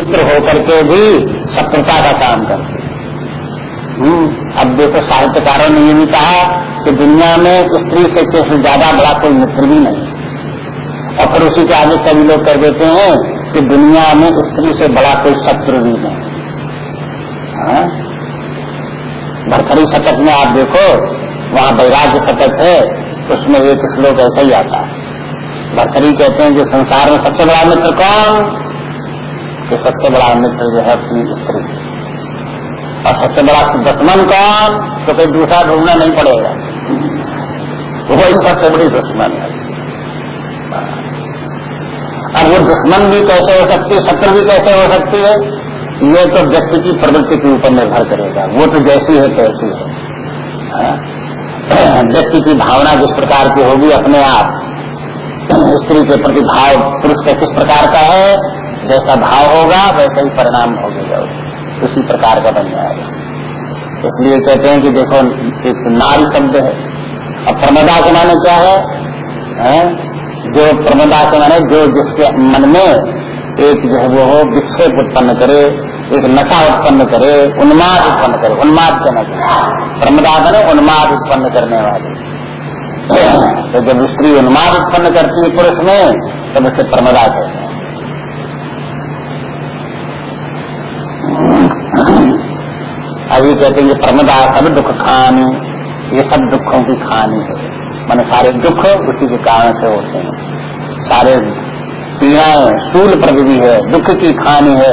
मित्र होकर के भी शत्रुता का काम करते हम्म, अब देखो साहित्यकारों ने ये भी कहा कि दुनिया में स्त्री से किसी ज़्यादा बड़ा कोई मित्र भी नहीं। और फिर उसी के आगे कभी लोग कर देते हैं कि दुनिया में स्त्री से बड़ा कोई शत्रु भी नहीं। हाँ? भरखरी शतक में आप देखो वहाँ वैराग्य शतक है उसमें एक श्लोक ऐसा ही आता है। भरखरी कहते हैं कि संसार में सबसे बड़ा मित्र कौन? कि सबसे बड़ा मित्र जो है अपनी स्त्री। और सबसे बड़ा दुश्मन कौन? तो कोई दूसरा ढूंढना नहीं पड़ेगा। वही सबसे बड़ी दुश्मन है। अब वो दुश्मन भी कैसे हो सकती है? शत्रु भी कैसे हो सकती है? ये तो व्यक्ति की प्रवृत्ति के ऊपर निर्भर करेगा। वो तो जैसी है तैसी है। हाँ? व्यक्ति की भावना जिस प्रकार की होगी अपने आप, स्त्री के प्रति भाव पुरुष का किस प्रकार का है? जैसा भाव होगा वैसा ही परिणाम होगा। उसी प्रकार का बन जाएगा इसलिए कहते हैं कि देखो एक नारी शब्द है। अब प्रमदा के माने क्या है, है? जो प्रमदा के माने जो जिसके मन में एक जो है वो हो विक्षेप उत्पन्न करे एक नशा उत्पन्न करे उन्माद उत्पन्न करे उन्माद के नशा प्रमदा बने उन्माद उत्पन्न करने वाले। तो जब स्त्री उन्माद उत्पन्न करती है पुरुष में तब तो उसे प्रमदा कहते अभी कहते हैं प्रमदा सब दुख खानी, ये सब दुखों की खानी है। मैंने सारे दुख उसी के कारण से होते हैं। सारे पीड़ाएँ स्थूल प्रगति है, दुख की खानी है,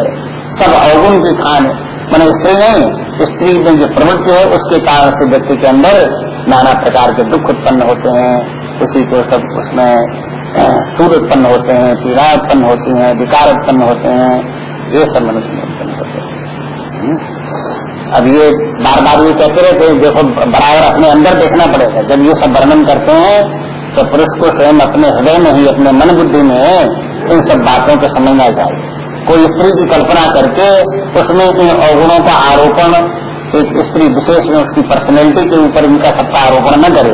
सब अवगुण की खानी मैंने स्त्री नहीं, स्त्री में जो प्रवृत्ति है, उसके कारण से व्यक्ति के अंदर नाना प्रकार के दुख उत्पन्न होते हैं। उसी को सब उसमें स्थूल उत्पन्न होते हैं, पीड़ा उत्पन्न होती है, विकार उत्पन्न होते हैं। ये सब मनुष्य में उत्पन्न होते हैं। हम्म। अब ये बार बार ये कहते रहे कि देखो, बराबर अपने अंदर देखना पड़ेगा। जब ये सब वर्णन करते हैं तो पुरुष को स्वयं अपने हृदय में ही, अपने मन बुद्धि में इन सब बातों को समझना चाहिए कोई स्त्री की कल्पना करके उसमें इन अवगुणों का आरोपण, एक स्त्री विशेष में उसकी पर्सनैलिटी के ऊपर इनका सबका आरोपण न करे,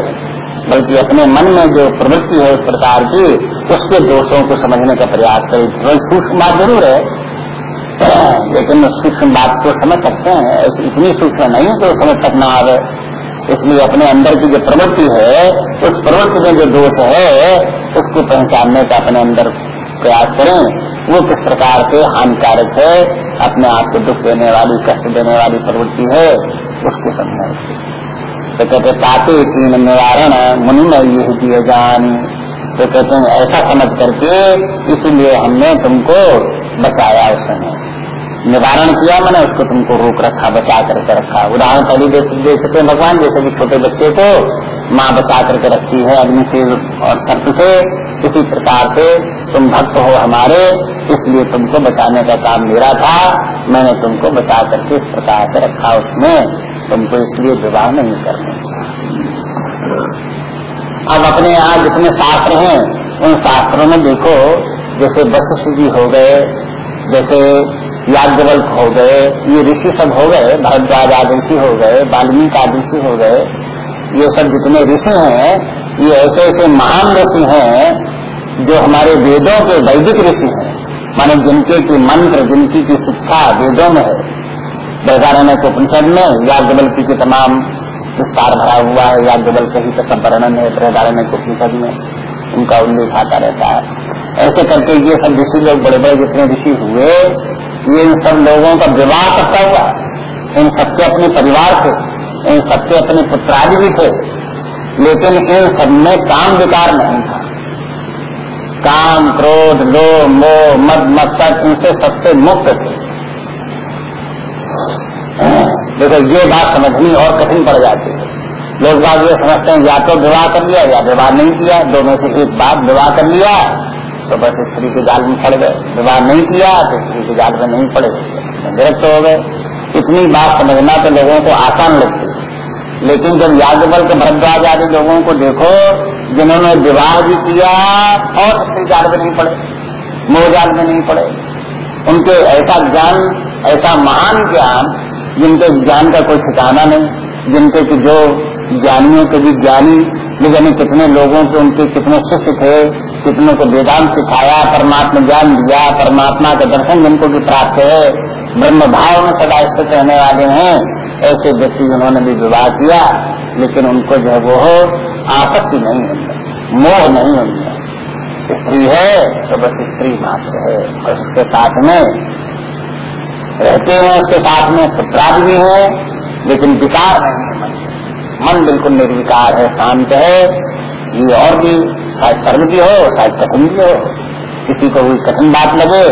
बल्कि अपने मन में जो प्रवृत्ति है उस प्रकार की, उसके दोषों को समझने का प्रयास करे। सूक्ष्म बात ज़रूर है लेकिन सूक्ष्म बात को समझ सकते हैं। इतनी सूक्ष्म नहीं है कि वो समझ तक न आवे। इसलिए अपने अंदर की जो प्रवृत्ति है, उस प्रवृत्ति में जो दोष है, उसको पहचानने का अपने अंदर प्रयास करें। वो किस प्रकार से हानिकारक है, अपने आप को दुख देने वाली, कष्ट देने वाली प्रवृत्ति है, उसको समझना तो कहते ताते तीन निवारण मुनि में यही दिए जान तो कहते हैं, ऐसा समझ करके इसीलिए हमने तुमको बचाया उस समय निवारण किया मैंने, उसको तुमको रोक रखा, बचा करके रखा। उदाहरण पहले देख दे सकते हैं भगवान, जैसे कि छोटे बच्चे को माँ बचा करके रखती है, अग्नि से और सर्प से, इसी प्रकार से तुम भक्त हो हमारे, इसलिए तुमको बचाने का काम मेरा था, मैंने तुमको बचा करके इस प्रकार से रखा उसमें तुमको इसलिए विवाह नहीं करने अब अपने यहाँ जितने शास्त्र हैं, उन शास्त्रों में देखो, जैसे वशिष्ठ जी हो गए जैसे याज्ञवल्क हो गए, ये ऋषि सब हो गए, भरद्वाज आदि ऋषि हो गए, वाल्मीकि आदि हो गए, ये सब जितने ऋषि हैं, ये ऐसे ऐसे महान ऋषि हैं जो हमारे वेदों के वैदिक ऋषि हैं। माने जिनके की मंत्र, जिनकी की शिक्षा वेदों में है। बृहदारण्य उपनिषद में याज्ञवल्की के तमाम विस्तार भरा हुआ है। याज्ञवल्क ही का सब वर्णन है बृहदारण्य उपनिषद में उनका उल्लेख आता रहता है। ऐसे करके ये सब ऋषि लोग बड़े बड़े जितने ऋषि हुए, ये इन सब लोगों का विवाह करता हुआ, इन सबके अपने परिवार थे इन सबके अपने पुत्रादि भी थे लेकिन इन सब में काम विकार नहीं था। काम, क्रोध लो मोह, मद, मत्सर इनसे सबसे मुक्त थे। देखो, ये बात समझनी और कठिन पड़ जाती है। लोग बात ये समझते हैं, या तो विवाह कर लिया, या विवाह नहीं किया, दोनों से एक बात, विवाह कर लिया तो बस स्त्री के जाल में पड़ गए। विवाह नहीं किया तो स्त्री के जाल में नहीं पड़े। विरक्त हो गए। इतनी बात समझना तो लोगों को आसान लगती है। लेकिन जब यादवल के भरद्वाज आदि लोगों को देखो, जिन्होंने विवाह भी किया और स्त्री जाल में नहीं पड़े, मोह जाल में नहीं पड़े, उनके ऐसा ज्ञान, ऐसा महान ज्ञान, जिनके ज्ञान का कोई ठिकाना नहीं, जिनके की जो ज्ञानियों के भी ज्ञानी जाने कितने लोगों के उनके कितने शिष्य थे कितनों को वेदांत सिखाया, परमात्मा ज्ञान दिया, परमात्मा का दर्शन जिनको भी प्राप्त है, ब्रह्म भाव में सदा स्थित रहने वाले हैं, ऐसे व्यक्ति जिन्होंने भी विवाह किया, लेकिन उनको जो है वो आसक्ति नहीं है मोह नहीं उनमें स्त्री है तो बस स्त्री मात्र है, और उसके साथ में रहते हैं, उसके साथ में पुत्राद भी है, लेकिन विकार नहीं है मन बिल्कुल निर्विकार है, शांत है, ये और भी शायद सर्व भी हो, शायद कठिन भी हो। किसी को कोई कठिन बात लगे,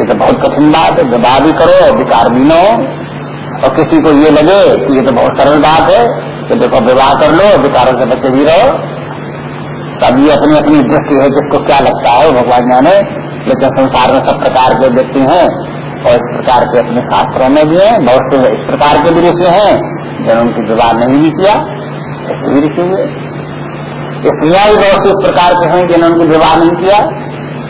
ये तो बहुत कठिन बात है विवाह भी करो, विकार भी न हो। और किसी को ये लगे कि ये तो बहुत सरल बात है तो देखो विवाह कर लो, विकारों से बचे भी रहो। तब ये अपनी अपनी दृष्टि है, जिसको क्या लगता है, भगवान जाने। लेकिन संसार में सब प्रकार के व्यक्ति हैं, और इस प्रकार के अपने शास्त्रों में भी हैं, बहुत से इस प्रकार के भी ऋषि हैं, जिन्होंने उनकी विवाह नहीं भी किया, ऐसे भी ऋषि हुए। स्त्रियाँ भी बहुत इस प्रकार के हैं जिन्होंने उनको विवाह नहीं किया।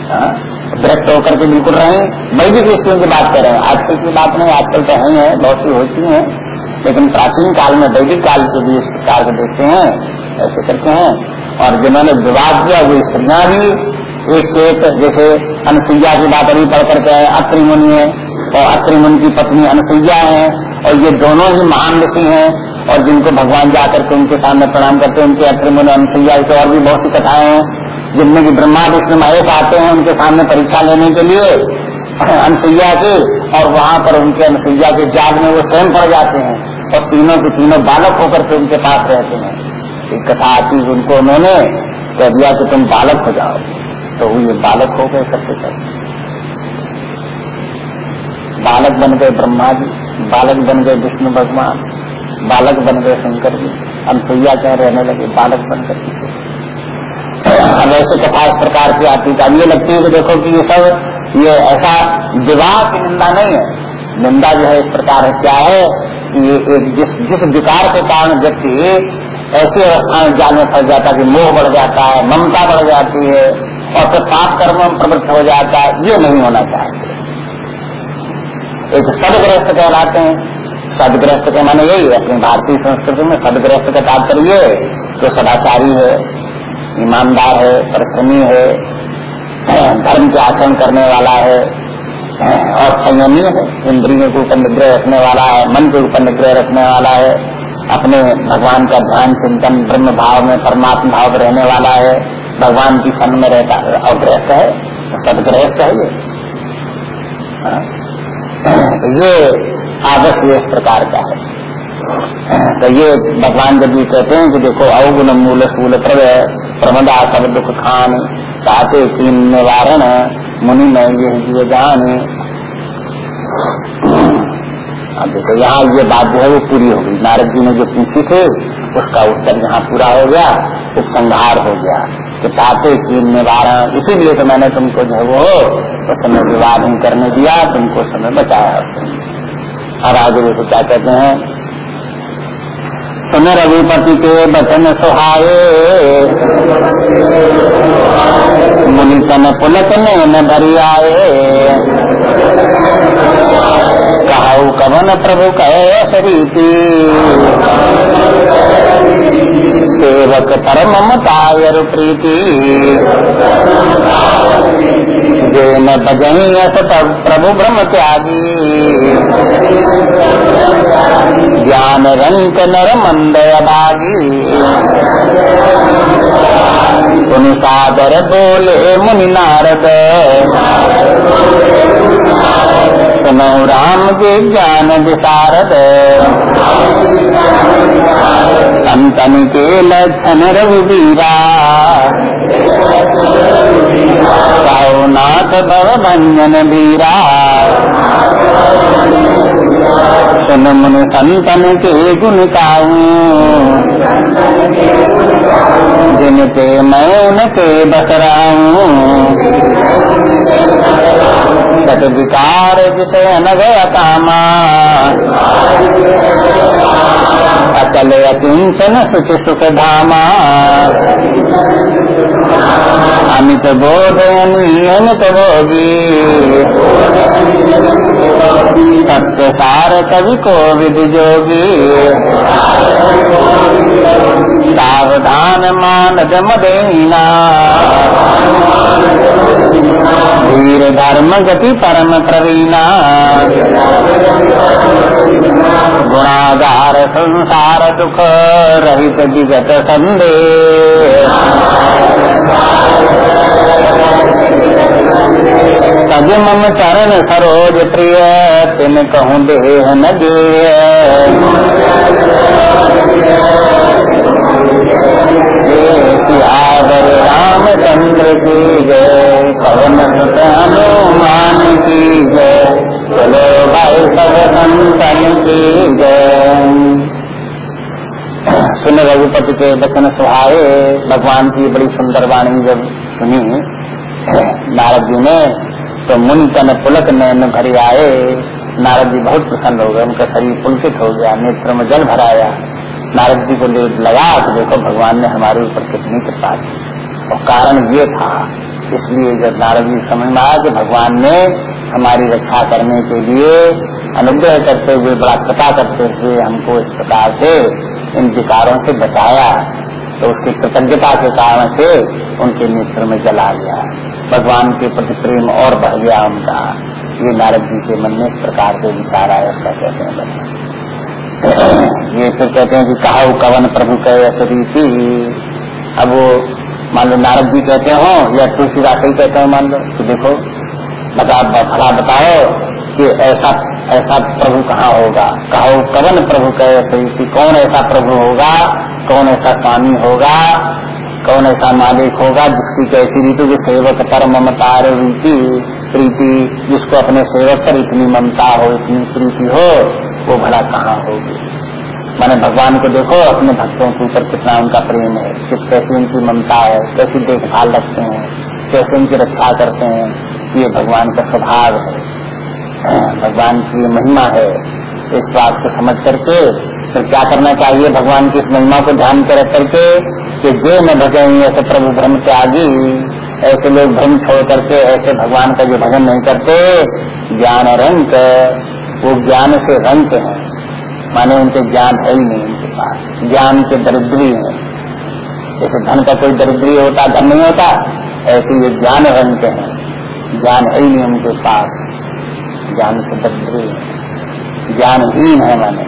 हाँ, विरक्त होकर के बिल्कुल रहे। वैदिक ऋषियों की बात कर रहे हैं। आजकल की बात नहीं आजकल तो है, है बहुत सी होती है। लेकिन प्राचीन काल में वैदिक काल के भी इस प्रकार को देखते हैं ऐसे करते हैं। और जिन्होंने विवाह किया वो स्त्रियाँ भी एक से एक जैसे अनुसुईया की बात अभी पढ़ करके आए अत्रि मुनि है और अत्रि मुनि की पत्नी अनुसुईया है और ये दोनों ही महान ऋषि हैं। और जिनको भगवान जाकर के उनके सामने प्रणाम करते हैं, उनके अत्रि मुनि अनुसुईया की और भी बहुत सी कथाएँ हैं, जिनमें की ब्रह्मा विष्णु महेश आते हैं उनके सामने परीक्षा लेने के लिए अनुसुईया के, और वहाँ पर उनके अनुसुईया के जाग में वो स्वयं पड़ जाते हैं, और तीनों के तीनों बालक होकर के उनके पास रहते हैं। एक कथा आती उनको उन्होंने, कह दिया कि तुम बालक हो जाओ। तो ये बालक हो गए सबसे सब बालक बन गए ब्रह्मा जी बालक बन गए विष्णु भगवान। बालक बन गए शंकर जी। अनुसुईया क्या रहने लगे, बालक बनकर अब ऐसे कथा इस प्रकार की आती है अब ये लगती है कि देखो कि ये सब, ये ऐसा विवाह की निंदा नहीं है। निंदा जो है इस प्रकार है, क्या है कि ये एक जिस जिस विकार के कारण व्यक्ति ऐसी अवस्था में जाल में फंस जाता है कि मोह बढ़ जाता है, ममता बढ़ जाती है और फिर पाप कर्म में प्रवृत्त हो जाता है, ये नहीं होना चाहिए। एक सदग्रस्त कहलाते हैं। सदग्रस्त के माने यही है, अपनी भारतीय संस्कृति में सदग्रस्त का तात्पर्य तो सदाचारी है, ईमानदार है, परिश्रमी है, धर्म के आचरण करने वाला है, और संयमी है, इंद्रियों के ऊपर निग्रह रखने वाला है, मन के ऊपर निग्रह रखने वाला है, अपने भगवान का ध्यान, चिंतन, ब्रह्म भाव में, परमात्मा भाव में रहने वाला है, भगवान की सन में रहता अवग्रस्त है, सदग्रस्त है ये हाँ। तो ये आदर्श इस प्रकार का है। तो ये भगवान जब ये कहते हैं कि देखो अवगुण मूल सूल प्रमदा सब दुख खान चाहते तीन निवारण, मुनि में ये ये जाने। अब देखो, यहाँ ये बात जो है वो पूरी हो गई। नारद जी ने जो पूछी थे, उसका उत्तर यहाँ पूरा हो गया, उपसंहार हो गया कि ताते की निवारण। इसीलिए तो मैंने तुमको जो वो उस समय विवाद करने दिया, तुमको समय बचाया। और आगे देखो क्या कहते हैं। सुन रघुपति के बचन सुहाये मुनि तन पुलक ने न भरी आए कहु कवन प्रभु कहे सरीति। सेवक परम मतायर प्रीति। जे न बजही अस प्रभु ब्रह्म त्यागी। रंक नर मंद भागी पुनि सादर बोले, मुनि नारद, सुनो राम के ज्ञान विशारद। संतन के लक्षण रघुवीरा नाथ भव भंजन वीरा। सुन मुन संतन के गुण काऊ। जिनके मैं उनके बसराऊ। सत विकार जित न गया कामा। अचल अकिंचन सुच सुख धामा। अमित बोध अनियमित भोगी। सत्य सार कवि को विधि जोगी सावधान मानद मदेना धीर धर्म गति परम प्रवीणा गुणागार संसार दुख रहित विगत संदेह तज मम चरण सरोज प्रिय, तिन कहूँ देह न आदर रामचंद्र की जय, पवन हनुमान की जय। चलो भाई सब संतन की जय। सुन रघुपति के वचन सुहाए, भगवान की बड़ी सुंदर वाणी जब सुनी, नारद जी ने तो मुन तन पुलक नयन भरी आए। नारद जी बहुत प्रसन्न हो गए। उनका शरीर पुलकित हो गया, नेत्र में जल भराया। नारद जी को लगा तो देखो, भगवान ने हमारे ऊपर कितनी कृपा की। और कारण ये था, इसलिए जब नारद जी समझ में आया कि भगवान ने हमारी रक्षा करने के लिए अनुग्रह करते हुए, बड़ा कृपा करते हुए हमको इस प्रकार से इन विकारों से बचाया तो उसकी कृतज्ञता के कारण से उनके नेत्र में जला गया। भगवान के प्रति प्रेम और बढ़ गया उनका। ये नारद जी के मन में इस प्रकार के विचार आया उसका कहते हैं ये फिर कहते हैं कि कहा कवन प्रभु कहे थी। अब वो, मान लो नारद जी कहते हो या तुलसीदास ही कहते हो, मान लो तो देखो, बता, भला बताओ कि ऐसा ऐसा प्रभु कहाँ होगा। कहो कवन प्रभु कहे थी। कौन ऐसा प्रभु होगा? कौन ऐसा स्वामी होगा? कौन ऐसा मालिक होगा जिसकी कैसी रीति के सेवक पर ममता रीति, प्रीति, जिसको अपने सेवक पर इतनी ममता हो, इतनी प्रीति हो, वो भला कहाँ होगी? मैंने भगवान को देखो, अपने भक्तों के ऊपर कितना उनका प्रेम है किस कैसी उनकी ममता है, कैसी देखभाल रखते हैं, कैसे उनकी रक्षा करते हैं, ये भगवान का स्वभाव है। भगवान की महिमा है। इस बात को समझ करके फिर क्या करना चाहिए भगवान की इस महिमा को ध्यान कर करके? कि जे न भजेंगे ऐसे प्रभु भ्रम त्यागी ऐसे लोग भ्रम छोड़ करके, ऐसे भगवान का जो भजन नहीं करते, ज्ञान रंक वो ज्ञान से रंक है। माने उनके ज्ञान है ही नहीं उनके पास। ज्ञान के दरिद्री है। जैसे धन का कोई दरिद्री होता, धन नहीं होता, ऐसे ये ज्ञान रंक है। ज्ञान है ही नहीं उनके पास। ज्ञान से दरिद्री है। ज्ञानहीन है माने।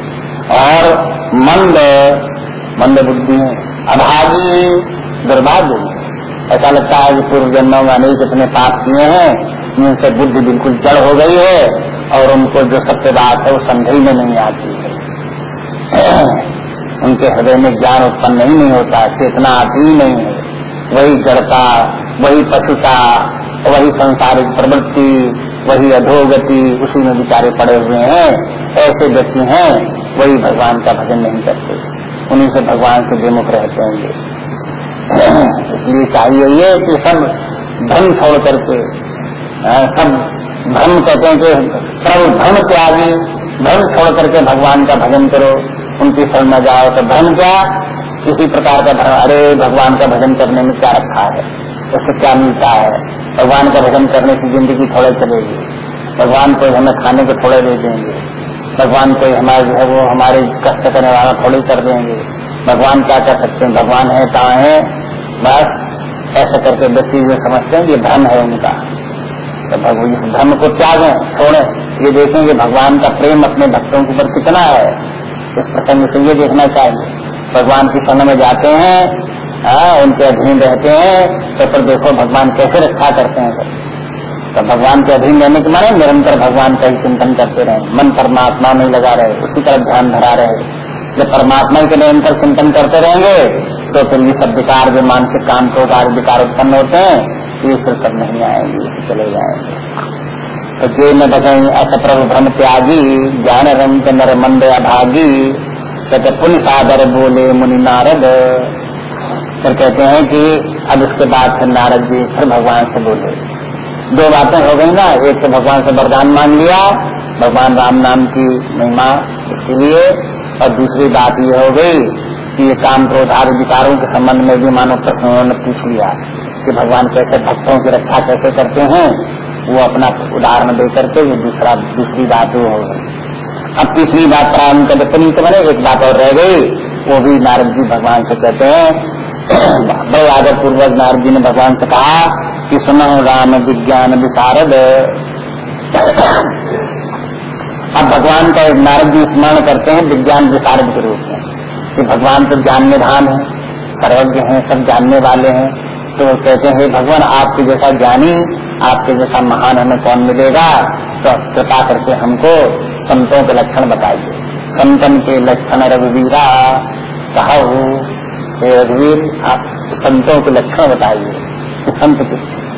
और मंद मंद बुद्धि है। अभागी दुर्भाग्य ऐसा लगता है कि पूर्व जन्मों में अनेक इतने पाप किए हैं, जिनसे बुद्धि बिल्कुल जड़ हो गई है, और उनको जो सत्य बात है वो संधि में नहीं आती है। उनके हृदय में ज्ञान उत्पन्न ही नहीं होता, चेतना आती ही नहीं है। वही जड़ता, वही पशुता, वही संसारिक प्रवृत्ति, वही अधोगति, उसी में विचारे पड़े हुए हैं। ऐसे व्यक्ति हैं, वही भगवान का भजन नहीं करते। उन्हीं से भगवान के विमुख रहते होंगे। इसलिए चाहिए ये कि सब धर्म छोड़ करके सब धर्म कहते हैं कि प्रभु धर्म त्यागी धर्म छोड़ करके भगवान का भजन करो, उनकी शरण में जाओ। तो धर्म क्या? किसी प्रकार का धर्म अरे, भगवान का भजन करने में क्या रखा है? उससे क्या मिलता है? भगवान का भजन करने की ज़िंदगी थोड़े चलेगी। भगवान को हमें खाने को थोड़े दे देंगे। भगवान कोई हमारे वो हमारे कष्ट करने वाला थोड़ी कर देंगे। भगवान क्या कर सकते हैं? भगवान है कहाँ है? बस ऐसा करके व्यक्ति जो समझते हैं ये भ्रम है उनका। तो भगवान इस भ्रम को त्यागें छोड़ें। ये देखें कि भगवान का प्रेम अपने भक्तों के ऊपर कितना है। इस प्रसंग से ये देखना चाहिए। भगवान की शरण में जाते हैं आ, हाँ, उनके अधीन रहते हैं तो फिर देखो भगवान कैसे रक्षा करते हैं। तो भगवान के अधीन रहने के माने निरंतर भगवान का ही चिंतन करते रहे। मन परमात्मा में लगा रहे, उसी तरफ़ ध्यान धरा रहे। जब परमात्मा के निरंतर चिंतन करते रहेंगे तो फिर ये सब विकार जो मानसिक काम को कार्य विकार उत्पन्न होते हैं, ये फिर सब नहीं आएँगे चले जाएँगे। तो जे न बचाई ऐसा प्रभु भ्रम त्यागी, ज्ञान रंग नर मंद अभागी कहते पुण्य सादर बोले मुनि नारद। फिर कहते हैं कि, अब इसके बाद फिर नारद जी फिर भगवान से बोले। दो बातें हो गई ना। एक तो भगवान से वरदान मांग लिया, भगवान राम नाम की महिमा इसके लिए, और दूसरी बात ये हो गई कि ये काम क्रोध आदि विकारों के संबंध में भी मानव प्रश्न उन्होंने पूछ लिया कि भगवान कैसे भक्तों की रक्षा कैसे करते हैं, वो अपना उदाहरण दे करके ये दूसरा, दूसरी बात वो हो गई। अब तीसरी बात प्रारंभ कर पुनीत बने, एक बात और रह गई, वो भी नारद जी भगवान से कहते हैं, बड़े आदर पूर्वक नारद जी ने भगवान से कहा कि सुनो, राम विज्ञान विशारद। अब भगवान का नारद जी स्मरण करते हैं, विज्ञान विशारद के रूप में। कि भगवान तो ज्ञान निधान है, सर्वज्ञ हैं, सब जानने वाले हैं। तो कहते हैं भगवान, आपके जैसा ज्ञानी, आपके जैसा महान हमें कौन मिलेगा? तो कृपा करके हमको संतों के लक्षण बताइए। संतन के लक्षण रघुवीरा, कहा रघुवीर, आप संतों के लक्षण बताइए। संत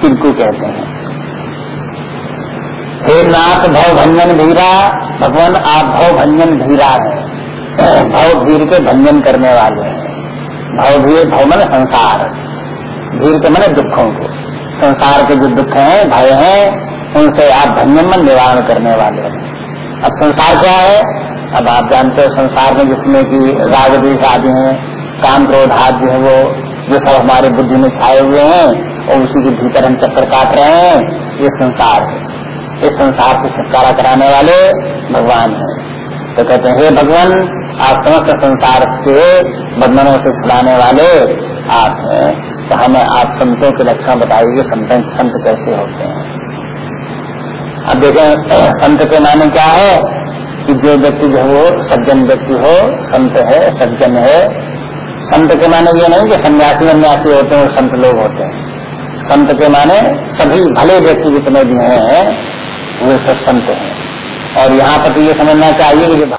किनको कहते हैं। हे नाथ भव भंजन धीरा भगवान आप भव भंजन धीरा है। भव भीर के भंजन करने वाले हैं। भव धीर भव मन संसार। भीर के मन दुखों को। संसार के जो दुख हैं, भय हैं, उनसे आप भंजन मन निवारण करने वाले हैं। अब संसार क्या है? अब आप जानते हो संसार में जिसमें कि राग देश आदि हैं, काम क्रोध आदि है, वो जो सब हमारे बुद्धि में छाए हुए हैं। और उसी के भीतर हम चक्कर काट रहे हैं, ये संसार है। इस संसार से छुटकारा कराने वाले भगवान है। तो कहते हैं, हे भगवान, आप समस्त संसार के बंधनों से छुड़ाने वाले आप हैं। तो हमें आप संतों के लक्षण बताइए, संत संत कैसे होते हैं? अब देखें, संत के माने क्या है? कि जो व्यक्ति जो वो सज्जन व्यक्ति हो, संत है, सज्जन है। संत के माने ये नहीं कि सन्यासी अन्यासी होते हैं और संत लोग होते हैं। संत के माने सभी भले व्यक्ति जितने भी हैं, वे सब संत हैं। और यहाँ पर तो ये समझना चाहिए कि